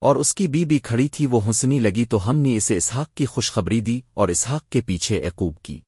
اور اس کی be be کھڑی تھی، وہ ہنسنی لگی تو ہم نے اسے اسحاق کی خوشخبری دی اور اسحاق کے پیچھے عقوب کی۔